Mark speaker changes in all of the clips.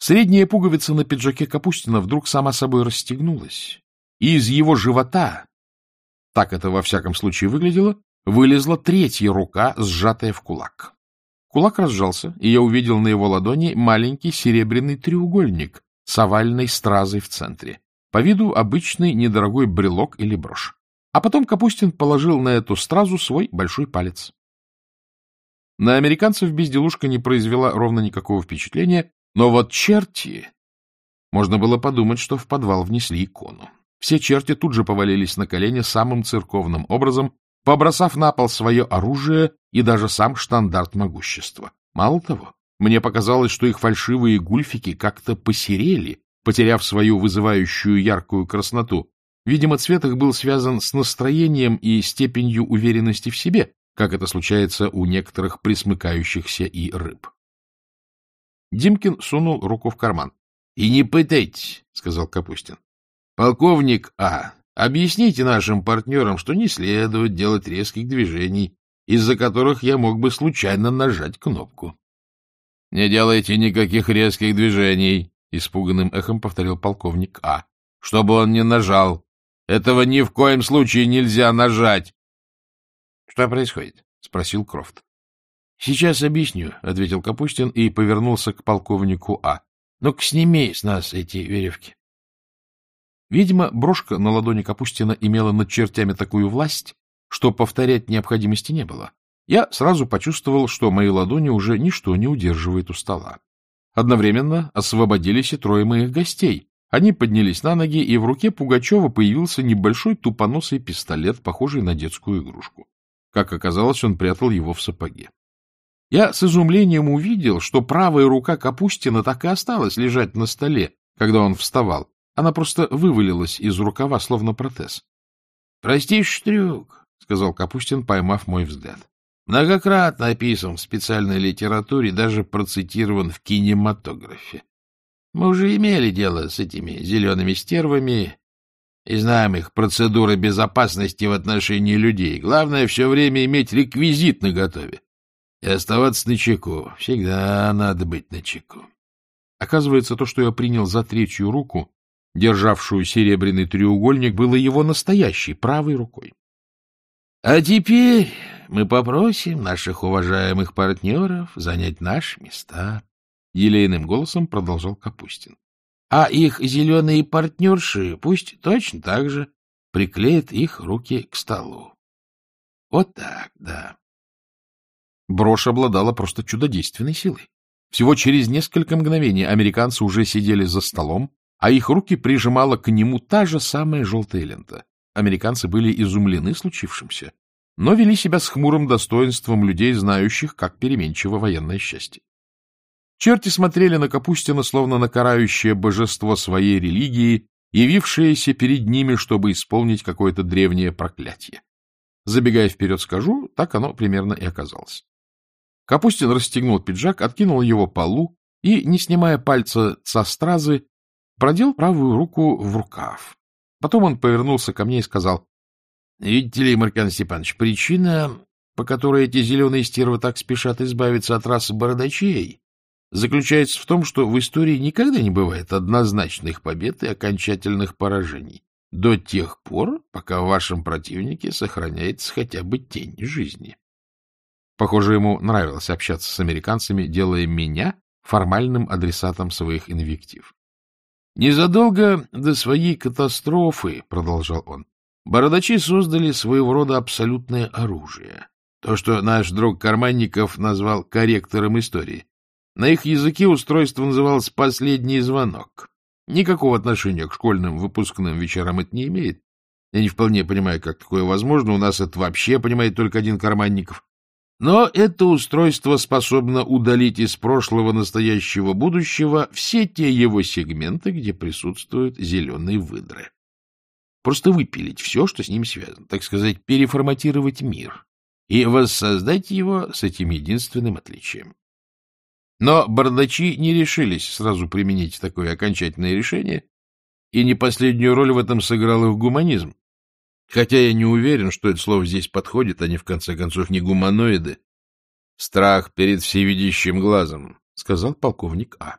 Speaker 1: Средняя пуговица на пиджаке Капустина вдруг сама собой расстегнулась, и из его живота, так это во всяком случае выглядело, вылезла третья рука, сжатая в кулак. Кулак разжался, и я увидел на его ладони маленький серебряный треугольник с овальной стразой в центре. По виду обычный недорогой брелок или брошь. А потом Капустин положил на эту стразу свой большой палец. На американцев безделушка не произвела ровно никакого впечатления, но вот черти... Можно было подумать, что в подвал внесли икону. Все черти тут же повалились на колени самым церковным образом, побросав на пол свое оружие и даже сам штандарт могущества. Мало того, мне показалось, что их фальшивые гульфики как-то посерели, потеряв свою вызывающую яркую красноту. Видимо, цвет их был связан с настроением и степенью уверенности в себе, как это случается у некоторых присмыкающихся и рыб. Димкин сунул руку в карман. — И не пытайтесь, — сказал Капустин. — Полковник А, объясните нашим партнерам, что не следует делать резких движений, из-за которых я мог бы случайно нажать кнопку. — Не делайте никаких резких движений, — испуганным эхом повторил полковник А. — Чтобы он не нажал. Этого ни в коем случае нельзя нажать. — Что происходит? — спросил Крофт. — Сейчас объясню, — ответил Капустин и повернулся к полковнику А. — Ну-ка, сними с нас эти веревки. Видимо, брошка на ладони Капустина имела над чертями такую власть, что повторять необходимости не было. Я сразу почувствовал, что мои ладони уже ничто не удерживает у стола. Одновременно освободились и трое моих гостей. Они поднялись на ноги, и в руке Пугачева появился небольшой тупоносый пистолет, похожий на детскую игрушку. Как оказалось, он прятал его в сапоге. Я с изумлением увидел, что правая рука Капустина так и осталась лежать на столе, когда он вставал. Она просто вывалилась из рукава, словно протез. — Простейший трюк, — сказал Капустин, поймав мой взгляд. — Многократно описан в специальной литературе, даже процитирован в кинематографе. Мы уже имели дело с этими зелеными стервами и знаем их процедуры безопасности в отношении людей. Главное все время иметь реквизит наготове и оставаться на чеку. Всегда надо быть на чеку. Оказывается, то, что я принял за третью руку, державшую серебряный треугольник, было его настоящей правой рукой.
Speaker 2: — А теперь мы попросим наших уважаемых партнеров занять наши места, — елейным голосом продолжал Капустин. — А их зеленые партнерши пусть точно так же приклеят их руки к столу. Вот так, да.
Speaker 1: Брошь обладала просто чудодейственной силой. Всего через несколько мгновений американцы уже сидели за столом, а их руки прижимала к нему та же самая желтая лента. Американцы были изумлены случившимся, но вели себя с хмурым достоинством людей, знающих, как переменчиво военное счастье. Черти смотрели на Капустина, словно на карающее божество своей религии, явившееся перед ними, чтобы исполнить какое-то древнее проклятие. Забегая вперед скажу, так оно примерно и оказалось. Капустин расстегнул пиджак, откинул его полу и, не снимая пальца со стразы, продел правую руку в рукав. Потом он повернулся ко мне и сказал, — Видите ли, Маркан Степанович, причина, по которой эти зеленые стервы так спешат избавиться от расы бородачей, заключается в том, что в истории никогда не бывает однозначных побед и окончательных поражений до тех пор, пока в вашем противнике сохраняется хотя бы тень жизни. Похоже, ему нравилось общаться с американцами, делая меня формальным адресатом своих инвектив. «Незадолго до своей катастрофы, — продолжал он, — бородачи создали своего рода абсолютное оружие. То, что наш друг Карманников назвал корректором истории. На их языке устройство называлось «последний звонок». Никакого отношения к школьным выпускным вечерам это не имеет. Я не вполне понимаю, как такое возможно. У нас это вообще понимает только один Карманников. Но это устройство способно удалить из прошлого, настоящего, будущего все те его сегменты, где присутствуют зеленые выдры. Просто выпилить все, что с ним связано, так сказать, переформатировать мир и воссоздать его с этим единственным отличием. Но бардачи не решились сразу применить такое окончательное решение, и не последнюю роль в этом сыграл их гуманизм. Хотя я не уверен, что это слово здесь подходит, они, в конце концов, не гуманоиды. — Страх перед всевидящим глазом, — сказал полковник А.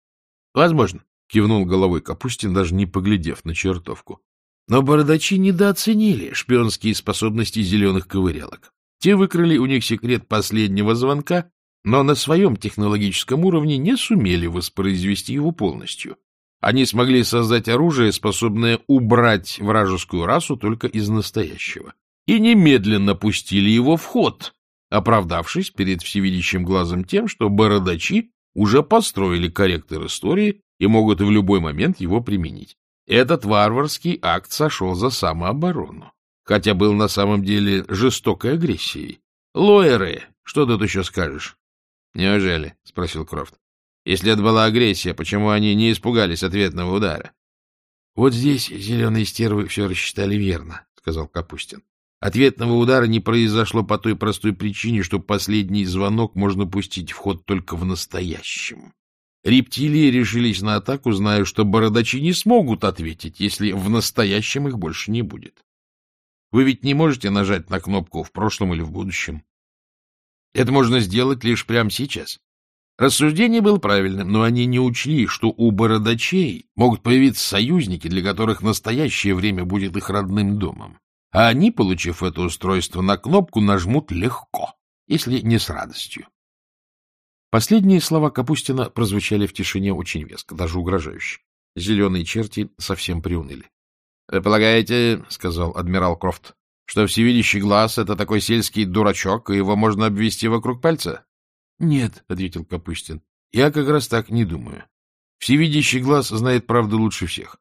Speaker 2: — Возможно, — кивнул головой Капустин, даже не поглядев на чертовку. Но бородачи недооценили шпионские способности зеленых ковырялок. Те выкрали у них секрет последнего звонка, но на своем технологическом уровне не сумели воспроизвести его полностью. Они смогли создать оружие, способное убрать вражескую расу только из настоящего, и немедленно пустили его в ход, оправдавшись перед всевидящим глазом тем, что бородачи уже построили корректор истории и могут в любой момент его применить. Этот варварский акт сошел за самооборону, хотя был на самом деле жестокой агрессией. Лоеры, что тут еще скажешь? — Неужели? — спросил Крофт. — Если это была агрессия, почему они не испугались ответного удара? — Вот здесь зеленые стервы все рассчитали верно, — сказал Капустин. Ответного удара не произошло по той простой причине, что последний звонок можно пустить в ход только в настоящем. Рептилии решились на атаку, зная, что бородачи не смогут ответить, если в настоящем их больше не будет. Вы ведь не можете нажать на кнопку в прошлом или в будущем. Это можно сделать лишь прямо сейчас. Рассуждение было правильным, но они не учли, что у бородачей могут появиться союзники, для которых настоящее время будет их родным домом а они, получив это устройство на кнопку, нажмут легко, если не с радостью. Последние слова Капустина прозвучали в тишине очень веско, даже угрожающе. Зеленые черти совсем приуныли. — Вы полагаете, — сказал адмирал Крофт, — что всевидящий глаз — это такой сельский дурачок, и его можно обвести вокруг пальца? — Нет, — ответил Капустин, — я как раз так не думаю. Всевидящий глаз знает правду лучше всех.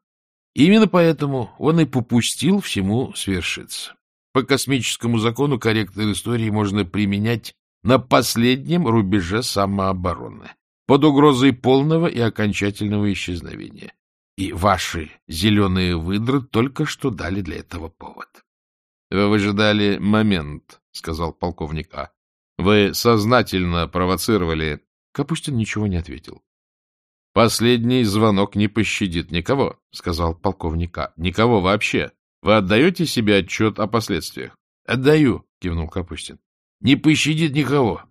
Speaker 2: Именно поэтому он и попустил всему свершиться. По космическому закону корректор истории можно применять на последнем рубеже самообороны, под угрозой полного и окончательного исчезновения. И ваши зеленые выдры только что дали для этого повод. — Вы выжидали момент, — сказал полковник А. — Вы сознательно провоцировали... Капустин ничего не ответил. — Последний звонок не пощадит никого, — сказал полковник А. — Никого вообще. Вы отдаете себе отчет о последствиях? — Отдаю, — кивнул Капустин. — Не пощадит никого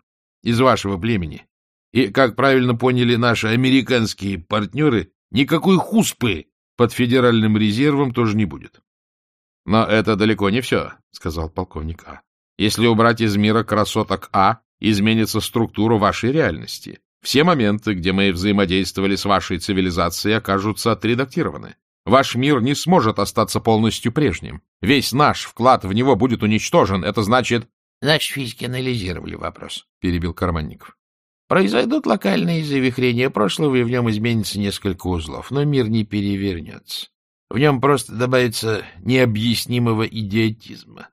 Speaker 2: из вашего племени. И, как правильно поняли наши американские партнеры, никакой хуспы под федеральным резервом тоже не будет. — Но это далеко не все, — сказал полковник А. — Если убрать из мира красоток А, изменится структура вашей реальности. Все моменты, где мы взаимодействовали с вашей цивилизацией, окажутся отредактированы. Ваш мир не сможет остаться полностью прежним. Весь наш вклад в него будет уничтожен. Это значит...
Speaker 3: — Наши физики анализировали вопрос, —
Speaker 2: перебил Карманников.
Speaker 3: — Произойдут локальные завихрения прошлого, и в нем изменится несколько узлов, но мир не перевернется. В нем просто добавится необъяснимого идиотизма.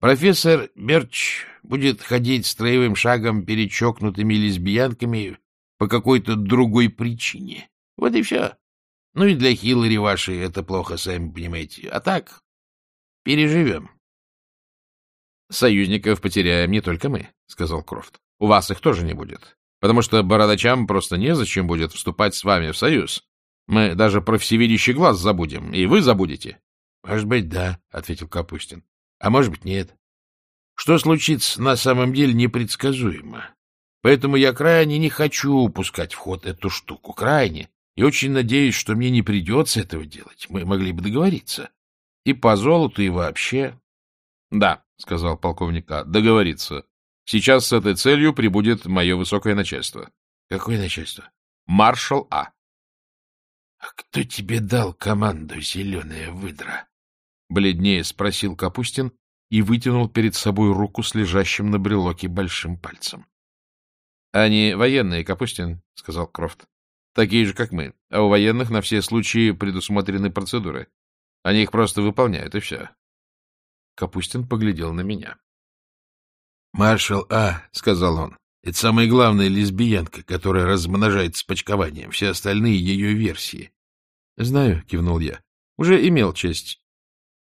Speaker 3: Профессор Берч будет ходить строевым шагом перед чокнутыми лесбиянками по какой-то другой причине. Вот и все. Ну и для Хиллари вашей это плохо, сами понимаете. А так, переживем.
Speaker 2: — Союзников потеряем не только мы, — сказал Крофт. — У вас их тоже не будет, потому что бородачам просто незачем будет вступать с вами в союз. Мы даже про всевидящий глаз забудем, и вы забудете.
Speaker 3: — Может быть, да, — ответил Капустин. А может быть, нет. Что случится на самом деле непредсказуемо. Поэтому я крайне не хочу упускать в ход эту штуку. Крайне. И очень надеюсь, что мне не придется этого делать. Мы могли бы договориться. И по золоту, и вообще.
Speaker 2: — Да, — сказал полковник А, — договориться. Сейчас с этой целью прибудет мое высокое начальство.
Speaker 3: — Какое начальство?
Speaker 2: — Маршал А.
Speaker 3: — А кто тебе дал команду, зеленая выдра?
Speaker 2: Бледнее спросил Капустин и вытянул перед собой руку с лежащим на брелоке большим пальцем. — Они военные, Капустин, — сказал Крофт. — Такие же, как мы. А у военных на все случаи предусмотрены процедуры. Они их просто выполняют, и все. Капустин поглядел на меня.
Speaker 3: — Маршал А, — сказал он, — это самая главная лесбиянка, которая размножается почкованием. Все остальные ее версии.
Speaker 2: — Знаю, — кивнул я. — Уже имел честь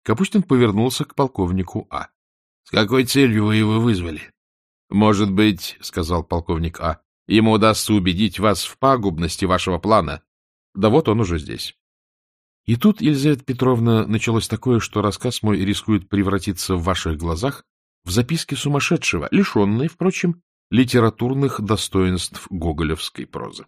Speaker 2: Капустин повернулся к полковнику А.
Speaker 3: — С какой целью вы его вызвали?
Speaker 2: — Может быть, — сказал полковник А, — ему удастся убедить вас в пагубности вашего плана. Да вот он уже здесь. И тут, Елизавета Петровна, началось такое, что рассказ мой рискует превратиться в ваших глазах в записки сумасшедшего, лишенной, впрочем, литературных достоинств гоголевской прозы.